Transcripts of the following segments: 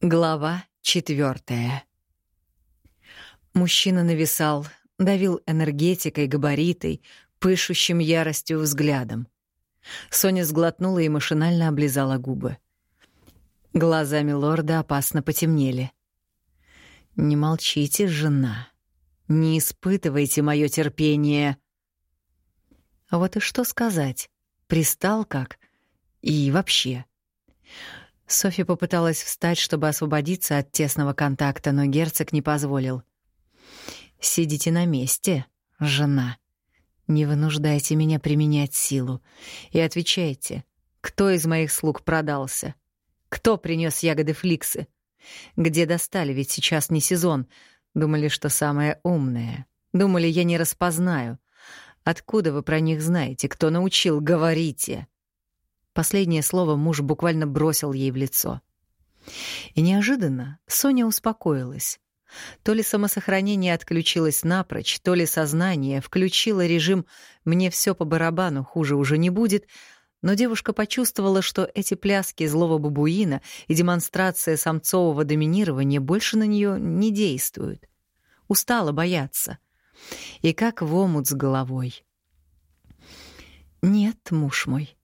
Глава четвертая. Мужчина нависал, давил энергетикой, габаритой, пышущим яростью взглядом. Соня сглотнула и машинально облизала губы. Глазами лорда опасно потемнели. «Не молчите, жена. Не испытывайте мое терпение». Вот и что сказать. Пристал как? И вообще. Софья попыталась встать, чтобы освободиться от тесного контакта, но герцог не позволил. «Сидите на месте, жена. Не вынуждайте меня применять силу. И отвечайте, кто из моих слуг продался? Кто принес ягоды фликсы? Где достали, ведь сейчас не сезон. Думали, что самое умное. Думали, я не распознаю. Откуда вы про них знаете? Кто научил? Говорите!» Последнее слово муж буквально бросил ей в лицо. И неожиданно Соня успокоилась. То ли самосохранение отключилось напрочь, то ли сознание включило режим «мне все по барабану, хуже уже не будет», но девушка почувствовала, что эти пляски злого бабуина и демонстрация самцового доминирования больше на нее не действуют. Устала бояться. И как в омут с головой. «Нет, муж мой,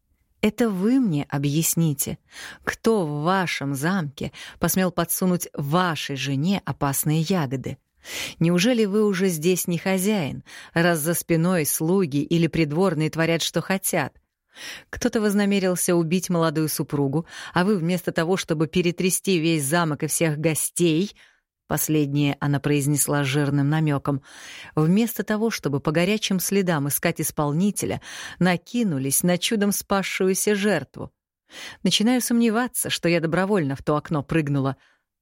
это вы мне объясните, кто в вашем замке посмел подсунуть вашей жене опасные ягоды? Неужели вы уже здесь не хозяин, раз за спиной слуги или придворные творят, что хотят? Кто-то вознамерился убить молодую супругу, а вы вместо того, чтобы перетрясти весь замок и всех гостей — Последнее она произнесла жирным намеком. Вместо того, чтобы по горячим следам искать исполнителя, накинулись на чудом спасшуюся жертву. Начинаю сомневаться, что я добровольно в то окно прыгнула.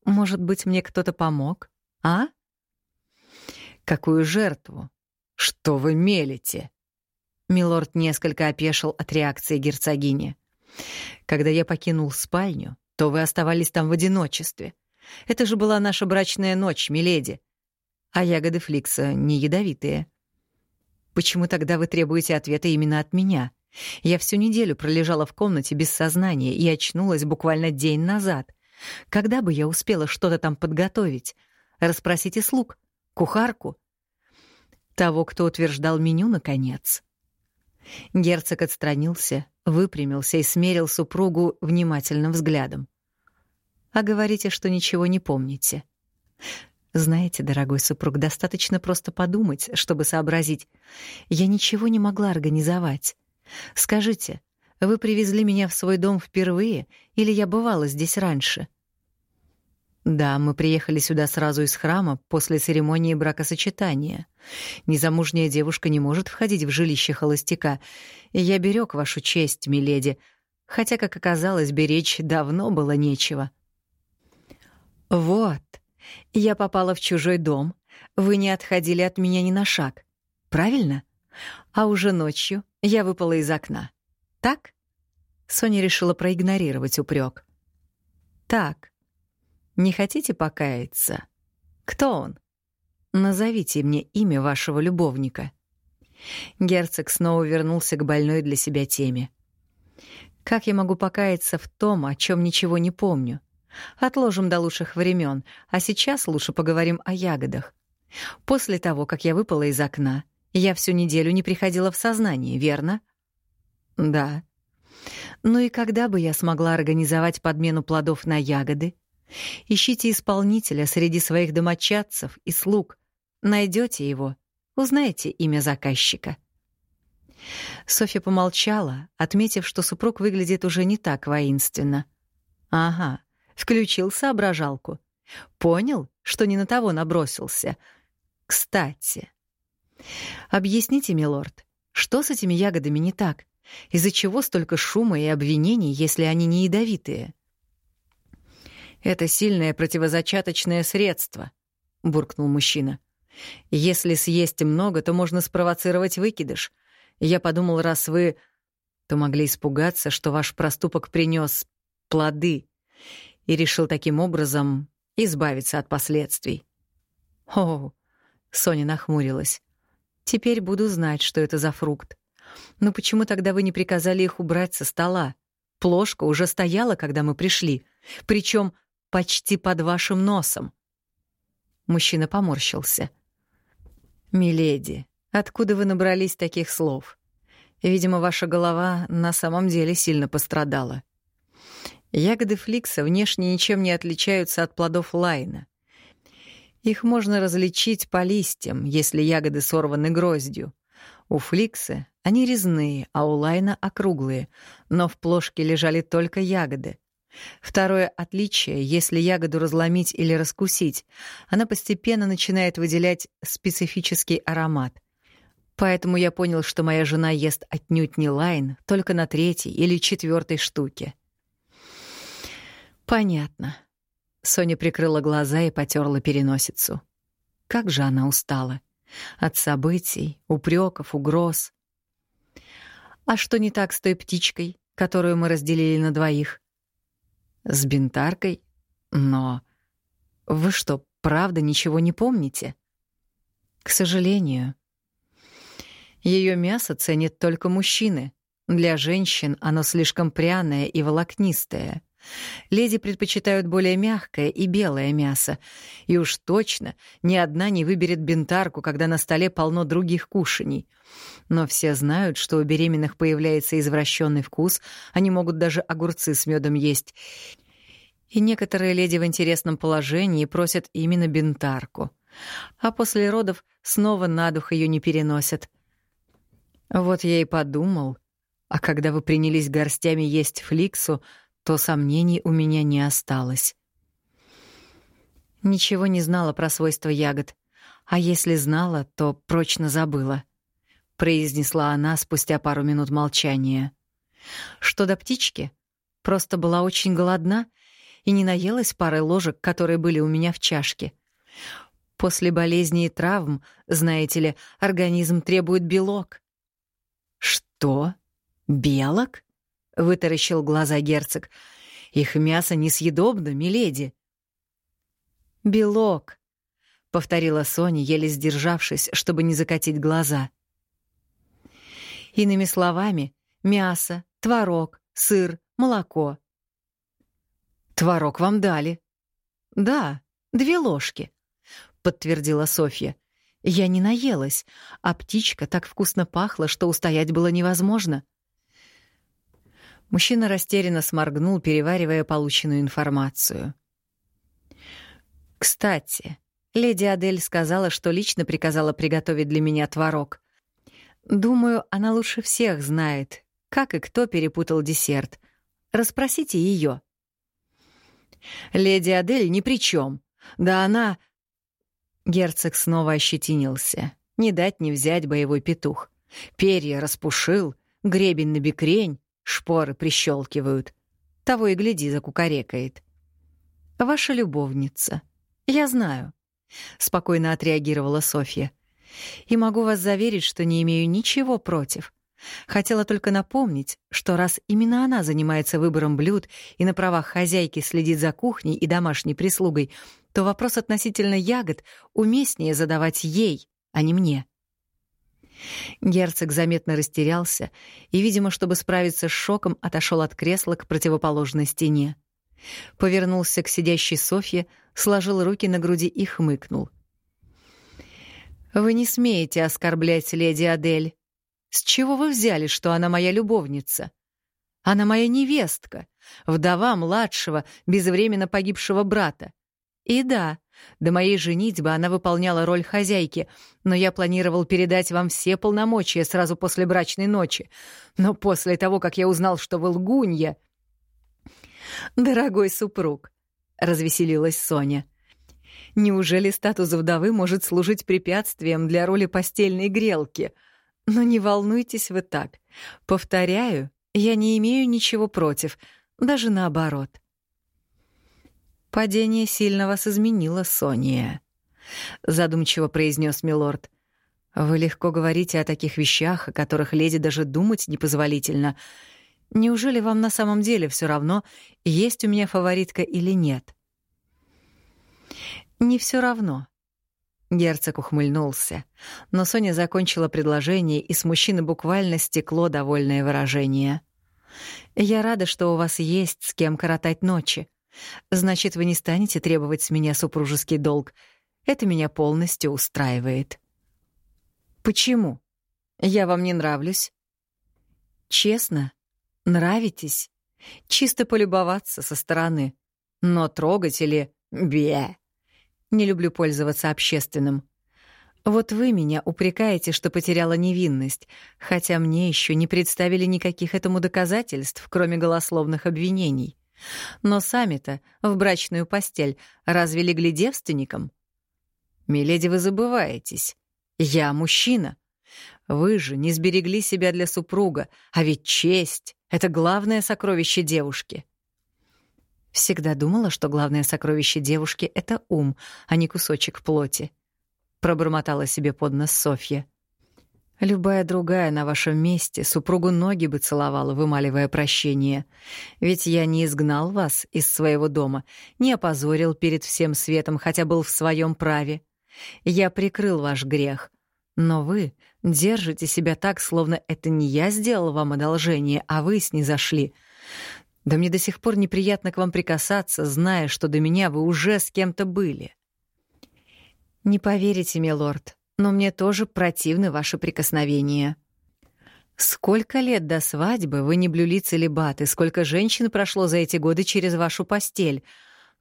Может быть, мне кто-то помог? А? Какую жертву? Что вы мелите? Милорд несколько опешил от реакции герцогини. Когда я покинул спальню, то вы оставались там в одиночестве. Это же была наша брачная ночь, миледи. А ягоды Фликса не ядовитые. Почему тогда вы требуете ответа именно от меня? Я всю неделю пролежала в комнате без сознания и очнулась буквально день назад. Когда бы я успела что-то там подготовить? Расспросите слуг, кухарку. Того, кто утверждал меню, наконец. Герцог отстранился, выпрямился и смерил супругу внимательным взглядом а говорите, что ничего не помните. Знаете, дорогой супруг, достаточно просто подумать, чтобы сообразить. Я ничего не могла организовать. Скажите, вы привезли меня в свой дом впервые или я бывала здесь раньше? Да, мы приехали сюда сразу из храма после церемонии бракосочетания. Незамужняя девушка не может входить в жилище холостяка. Я берег вашу честь, миледи, хотя, как оказалось, беречь давно было нечего. «Вот, я попала в чужой дом. Вы не отходили от меня ни на шаг. Правильно? А уже ночью я выпала из окна. Так?» Соня решила проигнорировать упрек. «Так. Не хотите покаяться? Кто он? Назовите мне имя вашего любовника». Герцог снова вернулся к больной для себя теме. «Как я могу покаяться в том, о чем ничего не помню?» Отложим до лучших времен, а сейчас лучше поговорим о ягодах. После того, как я выпала из окна, я всю неделю не приходила в сознание, верно? Да. Ну и когда бы я смогла организовать подмену плодов на ягоды? Ищите исполнителя среди своих домочадцев и слуг. Найдете его, узнаете имя заказчика. Софья помолчала, отметив, что супруг выглядит уже не так воинственно. Ага, Включил соображалку. Понял, что не на того набросился. Кстати. Объясните, милорд, что с этими ягодами не так? Из-за чего столько шума и обвинений, если они не ядовитые? Это сильное противозачаточное средство, буркнул мужчина. Если съесть много, то можно спровоцировать выкидыш. Я подумал, раз вы то могли испугаться, что ваш проступок принес плоды и решил таким образом избавиться от последствий. О, Соня нахмурилась. Теперь буду знать, что это за фрукт. Но почему тогда вы не приказали их убрать со стола? Плошка уже стояла, когда мы пришли. Причем почти под вашим носом. Мужчина поморщился. «Миледи, откуда вы набрались таких слов? Видимо, ваша голова на самом деле сильно пострадала. Ягоды фликса внешне ничем не отличаются от плодов лайна. Их можно различить по листьям, если ягоды сорваны гроздью. У фликса они резные, а у лайна округлые, но в плошке лежали только ягоды. Второе отличие, если ягоду разломить или раскусить, она постепенно начинает выделять специфический аромат. Поэтому я понял, что моя жена ест отнюдь не лайн, только на третьей или четвертой штуке. Понятно. Соня прикрыла глаза и потерла переносицу. Как же она устала. От событий, упреков, угроз. А что не так с той птичкой, которую мы разделили на двоих? С бинтаркой? Но... Вы что, правда ничего не помните? К сожалению. Ее мясо ценят только мужчины. Для женщин оно слишком пряное и волокнистое. Леди предпочитают более мягкое и белое мясо. И уж точно ни одна не выберет бинтарку, когда на столе полно других кушаний. Но все знают, что у беременных появляется извращенный вкус, они могут даже огурцы с медом есть. И некоторые леди в интересном положении просят именно бинтарку. А после родов снова на дух ее не переносят. Вот я и подумал, а когда вы принялись горстями есть фликсу, то сомнений у меня не осталось. Ничего не знала про свойства ягод, а если знала, то прочно забыла, произнесла она спустя пару минут молчания. Что до птички, просто была очень голодна и не наелась парой ложек, которые были у меня в чашке. После болезни и травм, знаете ли, организм требует белок. Что? Белок? — вытаращил глаза герцог. «Их мясо несъедобно, миледи». «Белок», — повторила Соня, еле сдержавшись, чтобы не закатить глаза. Иными словами, мясо, творог, сыр, молоко. «Творог вам дали». «Да, две ложки», — подтвердила Софья. «Я не наелась, а птичка так вкусно пахла, что устоять было невозможно». Мужчина растерянно сморгнул, переваривая полученную информацию. «Кстати, леди Адель сказала, что лично приказала приготовить для меня творог. Думаю, она лучше всех знает, как и кто перепутал десерт. Расспросите ее. «Леди Адель ни при чем. Да она...» Герцог снова ощетинился. Не дать не взять боевой петух. Перья распушил, гребень на бекрень, Шпоры прищелкивают. Того и гляди, закукарекает. «Ваша любовница. Я знаю», — спокойно отреагировала Софья. «И могу вас заверить, что не имею ничего против. Хотела только напомнить, что раз именно она занимается выбором блюд и на правах хозяйки следит за кухней и домашней прислугой, то вопрос относительно ягод уместнее задавать ей, а не мне». Герцог заметно растерялся и, видимо, чтобы справиться с шоком, отошел от кресла к противоположной стене. Повернулся к сидящей Софье, сложил руки на груди и хмыкнул. «Вы не смеете оскорблять леди Адель. С чего вы взяли, что она моя любовница? Она моя невестка, вдова младшего, безвременно погибшего брата. И да, до моей женитьбы она выполняла роль хозяйки, но я планировал передать вам все полномочия сразу после брачной ночи. Но после того, как я узнал, что вы лгунья... «Дорогой супруг», — развеселилась Соня, — «неужели статус вдовы может служить препятствием для роли постельной грелки? Но не волнуйтесь вы так. Повторяю, я не имею ничего против, даже наоборот. «Падение сильно вас изменило, Сония», — задумчиво произнес милорд. «Вы легко говорите о таких вещах, о которых леди даже думать непозволительно. Неужели вам на самом деле все равно, есть у меня фаворитка или нет?» «Не все равно», Герцог ухмыльнулся, но Соня закончила предложение, и с мужчины буквально стекло довольное выражение. «Я рада, что у вас есть с кем коротать ночи. Значит, вы не станете требовать с меня супружеский долг. Это меня полностью устраивает. Почему? Я вам не нравлюсь? Честно, нравитесь. Чисто полюбоваться со стороны. Но трогать или... Бе. Не люблю пользоваться общественным. Вот вы меня упрекаете, что потеряла невинность, хотя мне еще не представили никаких этому доказательств, кроме голословных обвинений. Но сами-то в брачную постель разве легли девственником? Миледи, вы забываетесь. Я мужчина. Вы же не сберегли себя для супруга, а ведь честь — это главное сокровище девушки. Всегда думала, что главное сокровище девушки — это ум, а не кусочек плоти. Пробормотала себе под нос Софья. Любая другая на вашем месте супругу ноги бы целовала, вымаливая прощение. Ведь я не изгнал вас из своего дома, не опозорил перед всем светом, хотя был в своем праве. Я прикрыл ваш грех. Но вы держите себя так, словно это не я сделал вам одолжение, а вы снизошли. Да мне до сих пор неприятно к вам прикасаться, зная, что до меня вы уже с кем-то были. Не поверите, милорд, но мне тоже противны ваши прикосновения. Сколько лет до свадьбы вы не блюли целебат, и сколько женщин прошло за эти годы через вашу постель.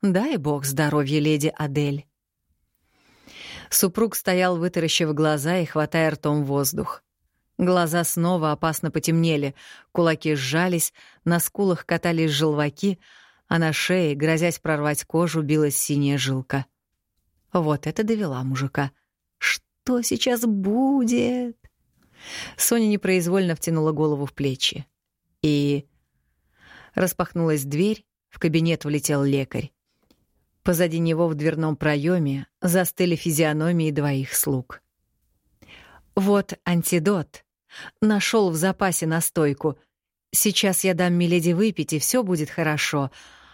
Дай бог здоровья, леди Адель. Супруг стоял, вытаращив глаза и хватая ртом воздух. Глаза снова опасно потемнели, кулаки сжались, на скулах катались желваки, а на шее, грозясь прорвать кожу, билась синяя жилка. Вот это довела мужика. Что сейчас будет? Соня непроизвольно втянула голову в плечи. И... Распахнулась дверь, в кабинет влетел лекарь. Позади него в дверном проеме застыли физиономии двоих слуг. «Вот антидот. Нашел в запасе настойку. Сейчас я дам Миледи выпить, и все будет хорошо.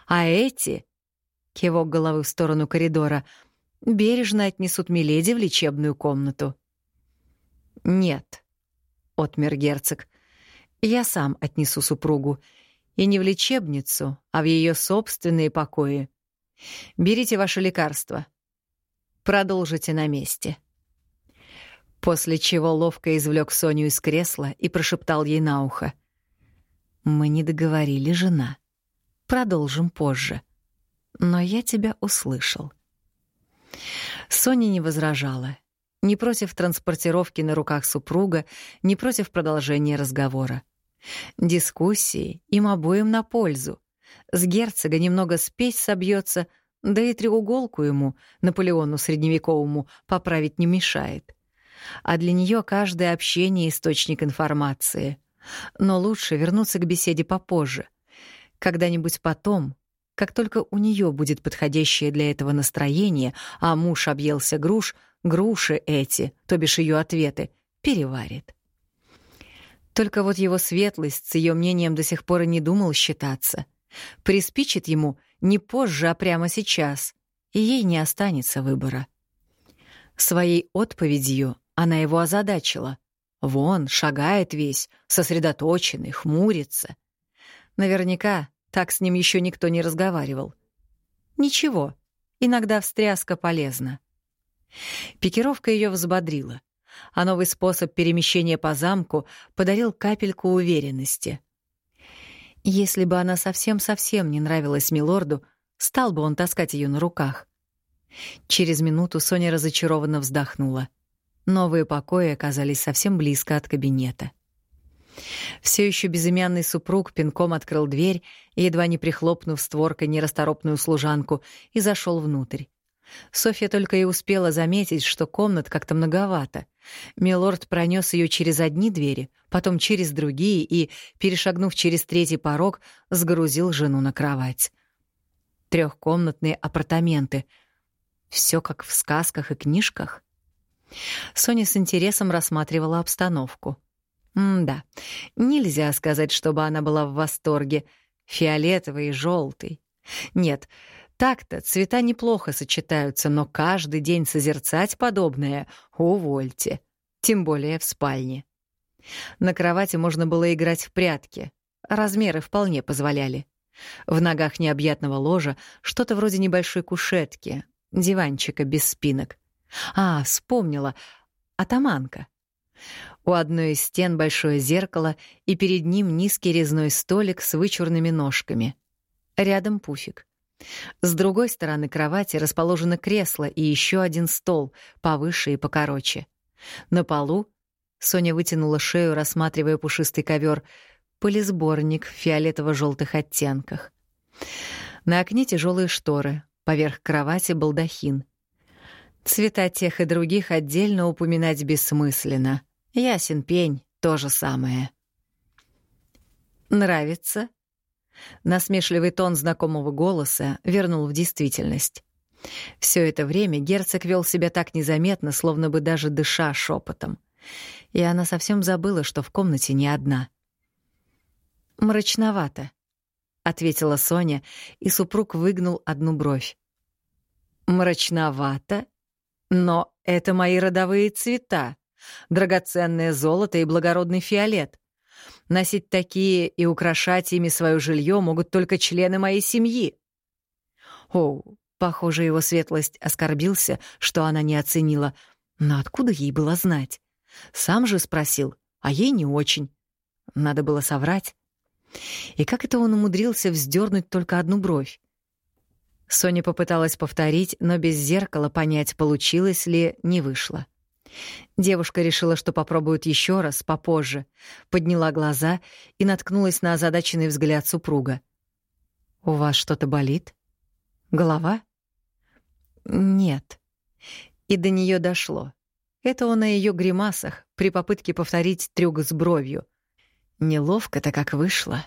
А эти...» — кивок головы в сторону коридора — бережно отнесут Миледи в лечебную комнату. «Нет», — отмер герцог, — «я сам отнесу супругу. И не в лечебницу, а в ее собственные покои. Берите ваше лекарство. Продолжите на месте. После чего ловко извлек Соню из кресла и прошептал ей на ухо. «Мы не договорили, жена. Продолжим позже. Но я тебя услышал». Соня не возражала. Ни против транспортировки на руках супруга, ни против продолжения разговора. Дискуссии им обоим на пользу. С герцога немного спесь собьется, да и треуголку ему, Наполеону средневековому, поправить не мешает. А для нее каждое общение — источник информации. Но лучше вернуться к беседе попозже. Когда-нибудь потом, как только у нее будет подходящее для этого настроение, а муж объелся груш, груши эти, то бишь ее ответы, переварит. Только вот его светлость с ее мнением до сих пор и не думал считаться — Приспичит ему не позже, а прямо сейчас, и ей не останется выбора. Своей отповедью она его озадачила. Вон, шагает весь, сосредоточенный, хмурится. Наверняка так с ним еще никто не разговаривал. Ничего, иногда встряска полезна. Пикировка ее взбодрила, а новый способ перемещения по замку подарил капельку уверенности. Если бы она совсем-совсем не нравилась милорду, стал бы он таскать ее на руках. Через минуту Соня разочарованно вздохнула. Новые покои оказались совсем близко от кабинета. Все еще безымянный супруг пинком открыл дверь, едва не прихлопнув створкой нерасторопную служанку, и зашел внутрь. Софья только и успела заметить, что комнат как-то многовато. Милорд пронес ее через одни двери, потом через другие и, перешагнув через третий порог, сгрузил жену на кровать. Трехкомнатные апартаменты. Все как в сказках и книжках. Соня с интересом рассматривала обстановку. М-да, нельзя сказать, чтобы она была в восторге. Фиолетовый и желтый. Нет, — так-то цвета неплохо сочетаются, но каждый день созерцать подобное — увольте. Тем более в спальне. На кровати можно было играть в прятки. Размеры вполне позволяли. В ногах необъятного ложа что-то вроде небольшой кушетки, диванчика без спинок. А, вспомнила. Атаманка. У одной из стен большое зеркало, и перед ним низкий резной столик с вычурными ножками. Рядом пуфик. С другой стороны кровати расположено кресло и еще один стол, повыше и покороче. На полу Соня вытянула шею, рассматривая пушистый ковер, полисборник в фиолетово-желтых оттенках. На окне тяжелые шторы, поверх кровати балдахин. Цвета тех и других отдельно упоминать бессмысленно. Ясен пень — то же самое. «Нравится?» Насмешливый тон знакомого голоса вернул в действительность. Все это время герцог вел себя так незаметно, словно бы даже дыша шепотом. И она совсем забыла, что в комнате не одна. «Мрачновато», — ответила Соня, и супруг выгнул одну бровь. «Мрачновато? Но это мои родовые цвета, драгоценное золото и благородный фиолет. Носить такие и украшать ими свое жилье могут только члены моей семьи». О, похоже, его светлость оскорбился, что она не оценила. Но откуда ей было знать? Сам же спросил, а ей не очень. Надо было соврать. И как это он умудрился вздернуть только одну бровь? Соня попыталась повторить, но без зеркала понять, получилось ли, не вышло. Девушка решила, что попробует еще раз, попозже, подняла глаза и наткнулась на озадаченный взгляд супруга. «У вас что-то болит? Голова?» «Нет». И до нее дошло. Это он о ее гримасах при попытке повторить трюк с бровью. Неловко-то как вышло.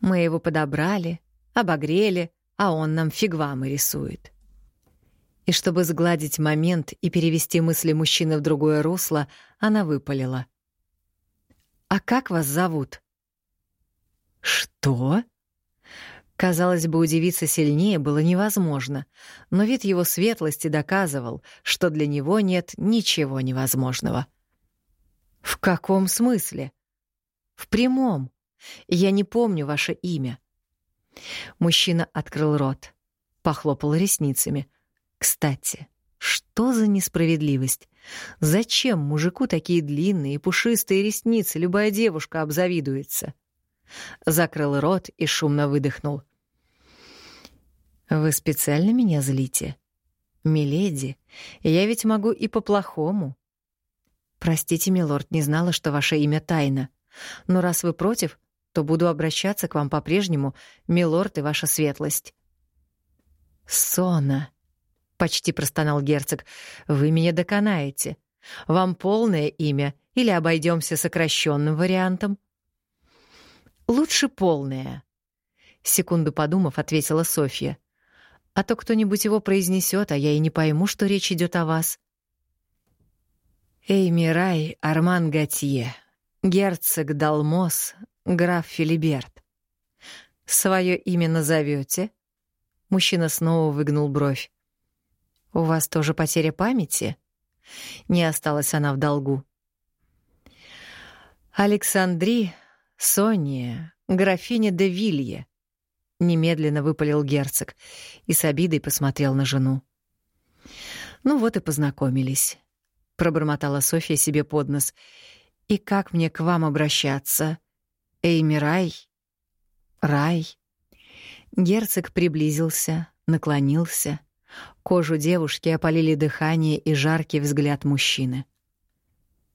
Мы его подобрали, обогрели, а он нам фигвамы рисует. И чтобы сгладить момент и перевести мысли мужчины в другое русло, она выпалила. «А как вас зовут?» «Что?» Казалось бы, удивиться сильнее было невозможно, но вид его светлости доказывал, что для него нет ничего невозможного. «В каком смысле?» «В прямом. Я не помню ваше имя». Мужчина открыл рот, похлопал ресницами. «Кстати, что за несправедливость? Зачем мужику такие длинные и пушистые ресницы любая девушка обзавидуется?» Закрыл рот и шумно выдохнул. «Вы специально меня злите? Миледи, я ведь могу и по-плохому». «Простите, милорд, не знала, что ваше имя тайна. Но раз вы против, то буду обращаться к вам по-прежнему, милорд и ваша светлость». «Сона», — почти простонал герцог, — «вы меня доконаете. Вам полное имя или обойдемся сокращенным вариантом?» Лучше полное. Секунду подумав, ответила Софья. А то кто-нибудь его произнесет, а я и не пойму, что речь идет о вас. Эймирай Арман Готье, герцог Далмос, граф Филиберт. Свое имя назовете? Мужчина снова выгнул бровь. У вас тоже потеря памяти? Не осталась она в долгу. Александри «Сония, графиня де Вилье», — немедленно выпалил герцог и с обидой посмотрел на жену. «Ну вот и познакомились», — пробормотала Софья себе под нос. «И как мне к вам обращаться? Эйми Рай? Рай?» Герцог приблизился, наклонился. Кожу девушки опалили дыхание и жаркий взгляд мужчины.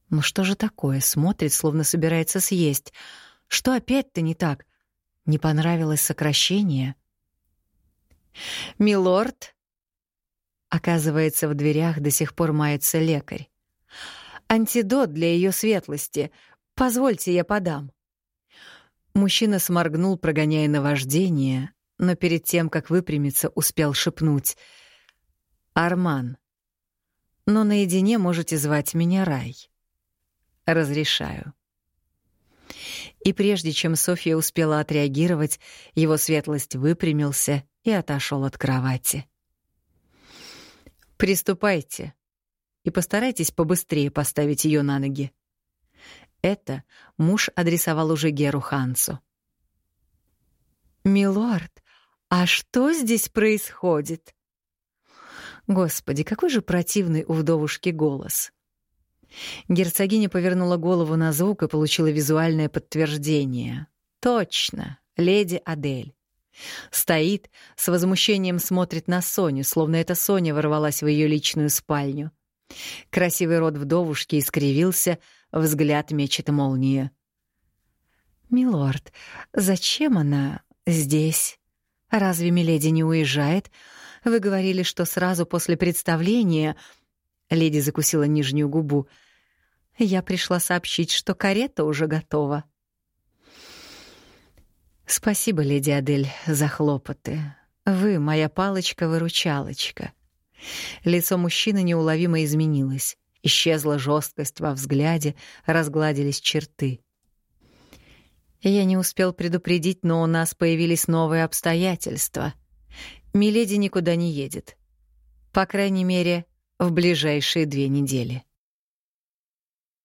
«Ну что же такое?» — смотрит, словно собирается съесть — что опять-то не так? Не понравилось сокращение? «Милорд?» Оказывается, в дверях до сих пор мается лекарь. «Антидот для ее светлости. Позвольте, я подам». Мужчина сморгнул, прогоняя наваждение, но перед тем, как выпрямиться, успел шепнуть. «Арман, но наедине можете звать меня Рай. Разрешаю». И прежде чем Софья успела отреагировать, его светлость выпрямился и отошел от кровати. «Приступайте и постарайтесь побыстрее поставить ее на ноги». Это муж адресовал уже Геру Хансу. «Милорд, а что здесь происходит?» Господи, какой же противный у вдовушки голос. Герцогиня повернула голову на звук и получила визуальное подтверждение. Точно, леди Адель. Стоит, с возмущением смотрит на Соню, словно эта Соня ворвалась в ее личную спальню. Красивый рот вдовушки искривился, взгляд мечет молния. «Милорд, зачем она здесь? Разве Миледи не уезжает? Вы говорили, что сразу после представления...» Леди закусила нижнюю губу. «Я пришла сообщить, что карета уже готова». «Спасибо, леди Адель, за хлопоты. Вы — моя палочка-выручалочка». Лицо мужчины неуловимо изменилось. Исчезла жесткость во взгляде, разгладились черты. Я не успел предупредить, но у нас появились новые обстоятельства. Миледи никуда не едет. По крайней мере, в ближайшие две недели.